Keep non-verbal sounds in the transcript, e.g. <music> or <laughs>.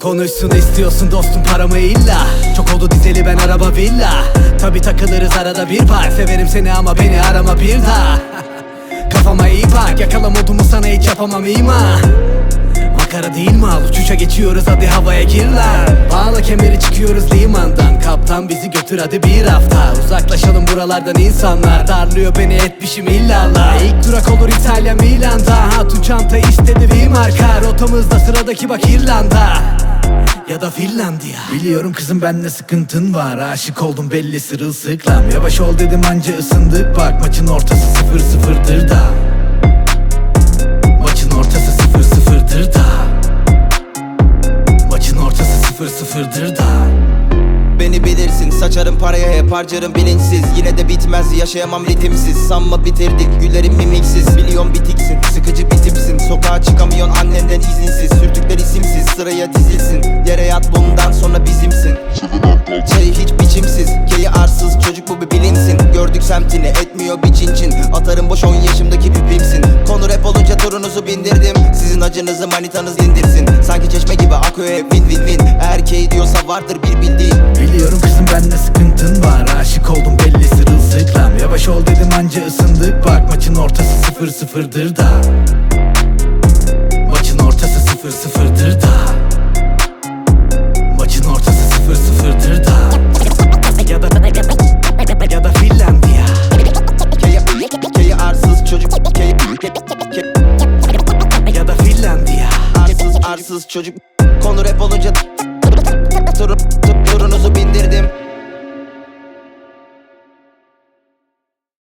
Konuşsun istiyorsun dostum paramı illa. Çok oldu dizeli ben araba villa. Tabi takılırız arada bir par. Severim seni ama beni arama bir daha. <laughs> Kafama iyi bak yakala modumu sana hiç yapamam ima Makara değil mal uçuşa geçiyoruz hadi havaya gir lan. Bağla kemeri çıkıyoruz limandan Kaptan bizi götür hadi bir hafta. Uzaklaşalım buralardan insanlar. Darlıyor beni etmişim illallah İlk durak olur İtalya Milan'da. Hatun çanta istedi bir marka Rotamızda sıradaki bak İrlanda ya da Finlandiya. Biliyorum kızım bende sıkıntın var. Aşık oldum belli sırılsıklam. Yavaş ol dedim anca ısındık. Bak maçın ortası sıfır sıfırdır da. Maçın ortası sıfır sıfırdır da. Maçın ortası sıfır sıfırdır da Beni bilirsin. Saçarım paraya hep harcarım bilinçsiz. Yine de bitmez yaşayamam ritimsiz. Sanma bitirdik güllerim mimiksiz. Biliyorum bitiksin sıkıcı bir tipsin. Sokağa çıkamıyorsun annenden izinsiz. Sürtükler isimsiz sıraya dizilsin. Yere yat bundan sonra bizimsin. Çayı hiç biçimsiz. Keyi arsız çocuk bu bir bilinsin. Gördük semtini etmiyor bir cincin. Atarım boş 10 Sizin acınızı manitanız dindirsin Sanki çeşme gibi hep win win win. Erkeği diyorsa vardır bir bildiğin. Biliyorum kızım bende sıkıntın var. Aşık oldum belli sırılsıklam. Yavaş ol dedim anca ısındık. Bak maçın ortası sıfır sıfırdır da. Maçın ortası sıfır sıfırdır Akılsız çocuk. Konu rap olunca Turunuzu bindirdim.